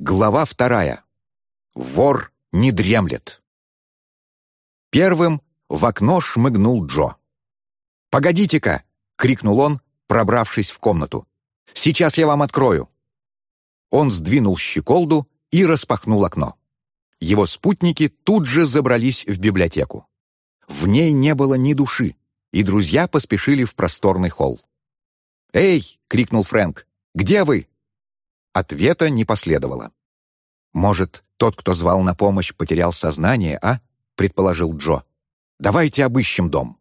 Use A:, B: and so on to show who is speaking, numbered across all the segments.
A: Глава вторая. Вор не дремлет. Первым в окно шмыгнул Джо. «Погодите-ка!» — крикнул он, пробравшись в комнату. «Сейчас я вам открою!» Он сдвинул щеколду и распахнул окно. Его спутники тут же забрались в библиотеку. В ней не было ни души, и друзья поспешили в просторный холл. «Эй!» — крикнул Фрэнк. «Где вы?» Ответа не последовало. «Может, тот, кто звал на помощь, потерял сознание, а?» — предположил Джо. «Давайте обыщем дом».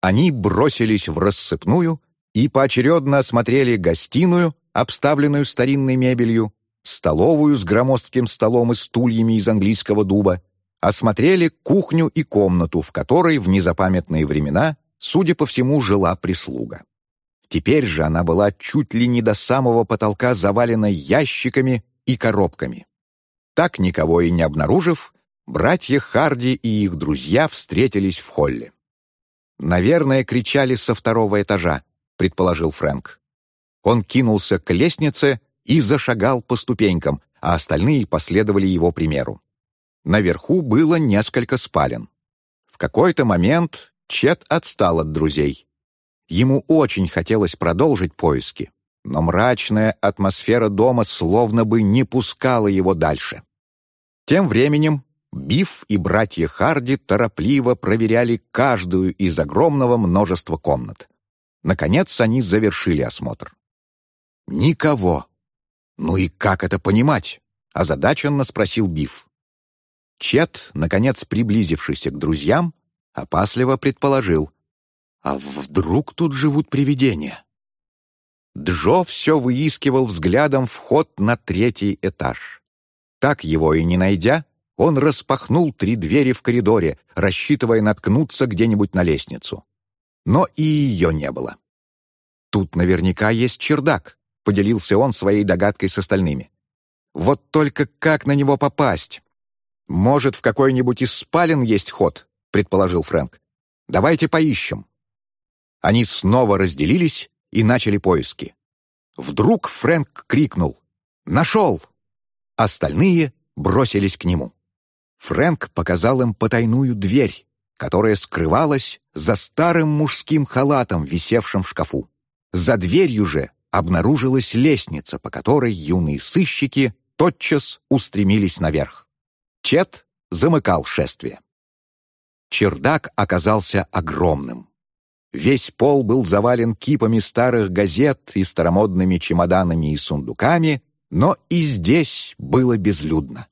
A: Они бросились в рассыпную и поочередно осмотрели гостиную, обставленную старинной мебелью, столовую с громоздким столом и стульями из английского дуба, осмотрели кухню и комнату, в которой в незапамятные времена, судя по всему, жила прислуга. Теперь же она была чуть ли не до самого потолка завалена ящиками и коробками. Так, никого и не обнаружив, братья Харди и их друзья встретились в холле. «Наверное, кричали со второго этажа», — предположил Фрэнк. Он кинулся к лестнице и зашагал по ступенькам, а остальные последовали его примеру. Наверху было несколько спален. В какой-то момент Чет отстал от друзей. Ему очень хотелось продолжить поиски, но мрачная атмосфера дома словно бы не пускала его дальше. Тем временем Биф и братья Харди торопливо проверяли каждую из огромного множества комнат. Наконец они завершили осмотр. «Никого!» «Ну и как это понимать?» — озадаченно спросил Биф. Чет, наконец приблизившийся к друзьям, опасливо предположил. А вдруг тут живут привидения? Джо все выискивал взглядом вход на третий этаж. Так его и не найдя, он распахнул три двери в коридоре, рассчитывая наткнуться где-нибудь на лестницу. Но и ее не было. «Тут наверняка есть чердак», — поделился он своей догадкой с остальными. «Вот только как на него попасть?» «Может, в какой-нибудь из спален есть ход?» — предположил Фрэнк. «Давайте поищем». Они снова разделились и начали поиски. Вдруг Фрэнк крикнул «Нашел!». Остальные бросились к нему. Фрэнк показал им потайную дверь, которая скрывалась за старым мужским халатом, висевшим в шкафу. За дверью же обнаружилась лестница, по которой юные сыщики тотчас устремились наверх. Чет замыкал шествие. Чердак оказался огромным. Весь пол был завален кипами старых газет и старомодными чемоданами и сундуками, но и здесь было безлюдно.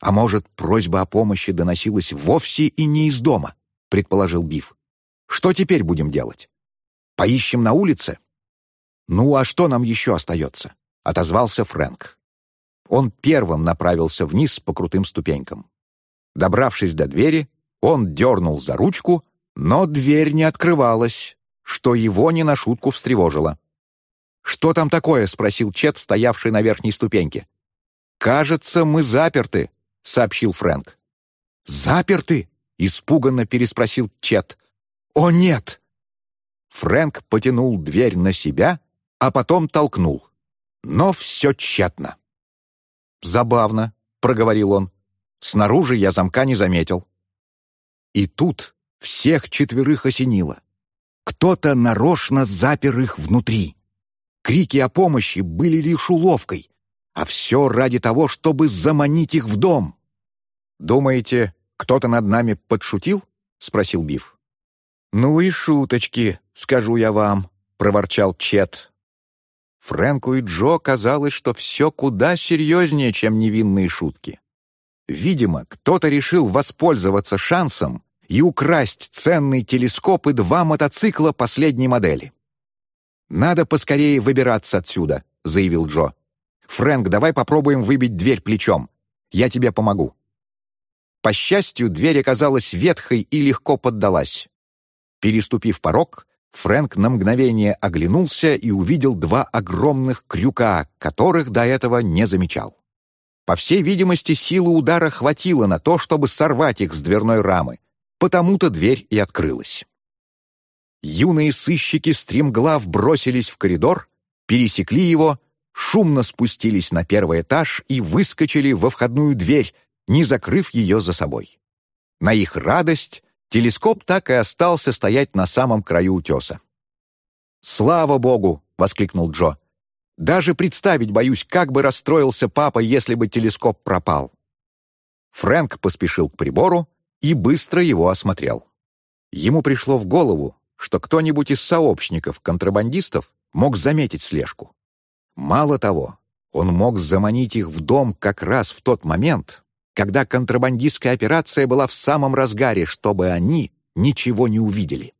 A: «А может, просьба о помощи доносилась вовсе и не из дома?» — предположил Биф. «Что теперь будем делать? Поищем на улице?» «Ну, а что нам еще остается?» — отозвался Фрэнк. Он первым направился вниз по крутым ступенькам. Добравшись до двери, он дернул за ручку, но дверь не открывалась, что его не на шутку встревожило. «Что там такое?» — спросил Чет, стоявший на верхней ступеньке. «Кажется, мы заперты», — сообщил Фрэнк. «Заперты?» — испуганно переспросил Чет. «О, нет!» Фрэнк потянул дверь на себя, а потом толкнул. Но все тщетно. «Забавно», — проговорил он. «Снаружи я замка не заметил». И тут всех четверых осенило. Кто-то нарочно запер их внутри. Крики о помощи были лишь уловкой, а все ради того, чтобы заманить их в дом. «Думаете, кто-то над нами подшутил?» — спросил Биф. «Ну и шуточки, скажу я вам», — проворчал Чет. Фрэнку и Джо казалось, что все куда серьезнее, чем невинные шутки. Видимо, кто-то решил воспользоваться шансом и украсть ценный телескоп и два мотоцикла последней модели. «Надо поскорее выбираться отсюда», — заявил Джо. «Фрэнк, давай попробуем выбить дверь плечом. Я тебе помогу». По счастью, дверь оказалась ветхой и легко поддалась. Переступив порог, Фрэнк на мгновение оглянулся и увидел два огромных крюка, которых до этого не замечал. По всей видимости, силы удара хватило на то, чтобы сорвать их с дверной рамы, Потому-то дверь и открылась. Юные сыщики стремглав бросились в коридор, пересекли его шумно спустились на первый этаж и выскочили во входную дверь, не закрыв ее за собой. На их радость телескоп так и остался стоять на самом краю утеса. «Слава богу!» — воскликнул Джо. «Даже представить боюсь, как бы расстроился папа, если бы телескоп пропал». Фрэнк поспешил к прибору и быстро его осмотрел. Ему пришло в голову, что кто-нибудь из сообщников, контрабандистов, мог заметить слежку. Мало того, он мог заманить их в дом как раз в тот момент, когда контрабандистская операция была в самом разгаре, чтобы они ничего не увидели.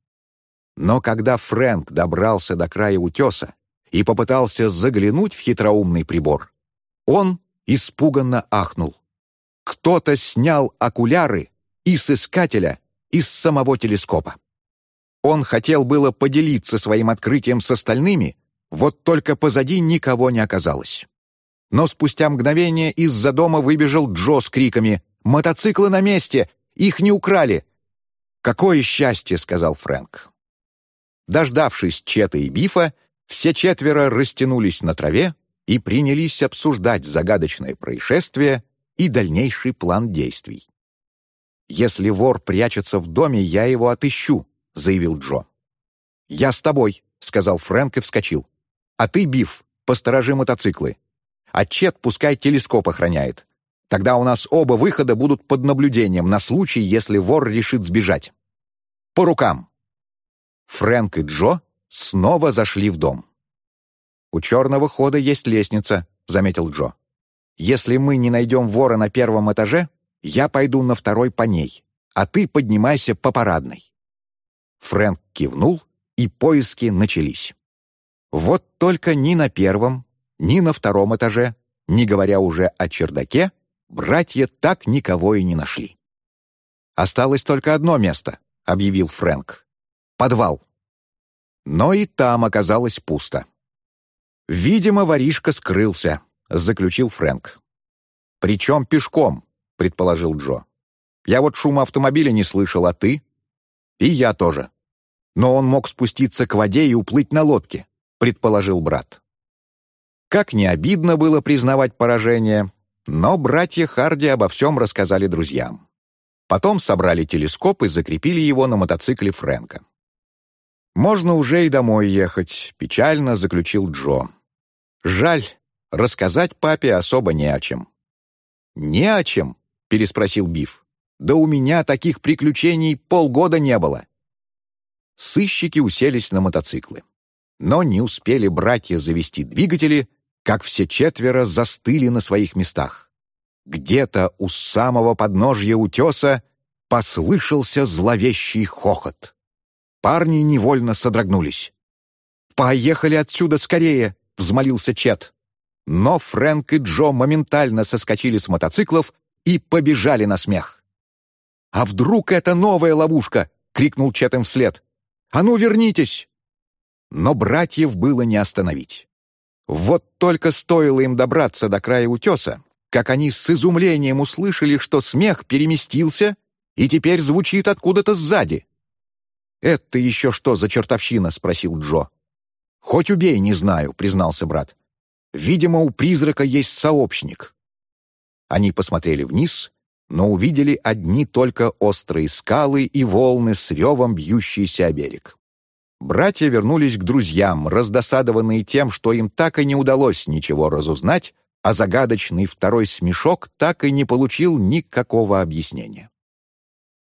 A: Но когда Фрэнк добрался до края утеса и попытался заглянуть в хитроумный прибор, он испуганно ахнул. Кто-то снял окуляры и с искателя, и с самого телескопа. Он хотел было поделиться своим открытием с остальными, вот только позади никого не оказалось. Но спустя мгновение из-за дома выбежал Джо с криками «Мотоциклы на месте! Их не украли!» «Какое счастье!» — сказал Фрэнк. Дождавшись Чета и Бифа, все четверо растянулись на траве и принялись обсуждать загадочное происшествие и дальнейший план действий. «Если вор прячется в доме, я его отыщу», — заявил Джо. «Я с тобой», — сказал Фрэнк и вскочил. «А ты, Биф, посторожи мотоциклы. А Чет пускай телескоп охраняет. Тогда у нас оба выхода будут под наблюдением на случай, если вор решит сбежать. По рукам!» Фрэнк и Джо снова зашли в дом. «У черного хода есть лестница», — заметил Джо. «Если мы не найдем вора на первом этаже, я пойду на второй по ней, а ты поднимайся по парадной». Фрэнк кивнул, и поиски начались. Вот только ни на первом, ни на втором этаже, не говоря уже о чердаке, братья так никого и не нашли. «Осталось только одно место», — объявил Фрэнк. «Подвал». Но и там оказалось пусто. «Видимо, воришка скрылся», — заключил Фрэнк. «Причем пешком», предположил Джо. «Я вот шума автомобиля не слышал, а ты?» «И я тоже. Но он мог спуститься к воде и уплыть на лодке», предположил брат. Как не обидно было признавать поражение, но братья Харди обо всем рассказали друзьям. Потом собрали телескоп и закрепили его на мотоцикле Фрэнка. «Можно уже и домой ехать», — печально заключил Джо. «Жаль, рассказать папе особо не о чем». «Не о чем», переспросил Биф. «Да у меня таких приключений полгода не было». Сыщики уселись на мотоциклы. Но не успели братья завести двигатели, как все четверо застыли на своих местах. Где-то у самого подножья утеса послышался зловещий хохот. Парни невольно содрогнулись. «Поехали отсюда скорее!» — взмолился Чет. Но Фрэнк и Джо моментально соскочили с мотоциклов и побежали на смех. «А вдруг это новая ловушка?» — крикнул Чет им вслед. «А ну, вернитесь!» Но братьев было не остановить. Вот только стоило им добраться до края утеса, как они с изумлением услышали, что смех переместился и теперь звучит откуда-то сзади. «Это еще что за чертовщина?» — спросил Джо. «Хоть убей, не знаю», — признался брат. «Видимо, у призрака есть сообщник. Они посмотрели вниз, но увидели одни только острые скалы и волны с ревом бьющиеся о берег. Братья вернулись к друзьям, раздосадованные тем, что им так и не удалось ничего разузнать, а загадочный второй смешок так и не получил никакого объяснения.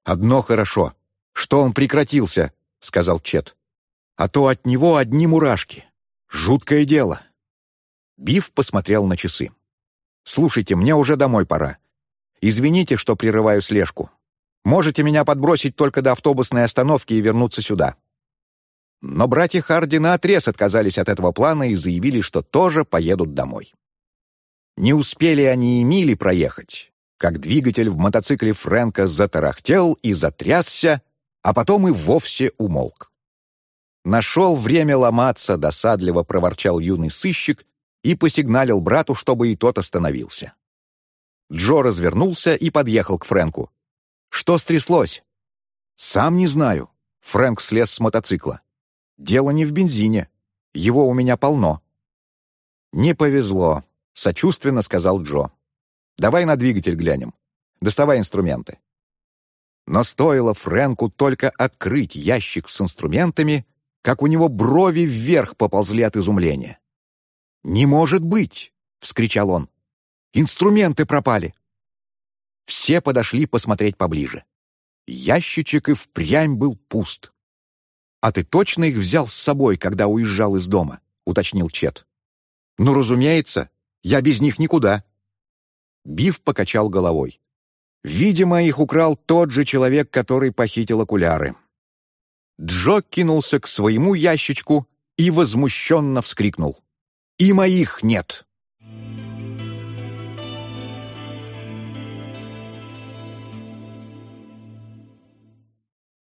A: «Одно хорошо, что он прекратился», — сказал Чет. «А то от него одни мурашки. Жуткое дело». Биф посмотрел на часы. «Слушайте, мне уже домой пора. Извините, что прерываю слежку. Можете меня подбросить только до автобусной остановки и вернуться сюда». Но братья Харди наотрез отказались от этого плана и заявили, что тоже поедут домой. Не успели они и мили проехать, как двигатель в мотоцикле Фрэнка затарахтел и затрясся, а потом и вовсе умолк. «Нашел время ломаться», — досадливо проворчал юный сыщик и посигналил брату, чтобы и тот остановился. Джо развернулся и подъехал к Фрэнку. «Что стряслось?» «Сам не знаю». Фрэнк слез с мотоцикла. «Дело не в бензине. Его у меня полно». «Не повезло», — сочувственно сказал Джо. «Давай на двигатель глянем. Доставай инструменты». Но стоило Фрэнку только открыть ящик с инструментами, как у него брови вверх поползли от изумления. «Не может быть!» — вскричал он. «Инструменты пропали!» Все подошли посмотреть поближе. Ящичек и впрямь был пуст. «А ты точно их взял с собой, когда уезжал из дома?» — уточнил Чет. «Ну, разумеется, я без них никуда». Биф покачал головой. Видимо, их украл тот же человек, который похитил окуляры. Джо кинулся к своему ящичку и возмущенно вскрикнул. «И моих нет!»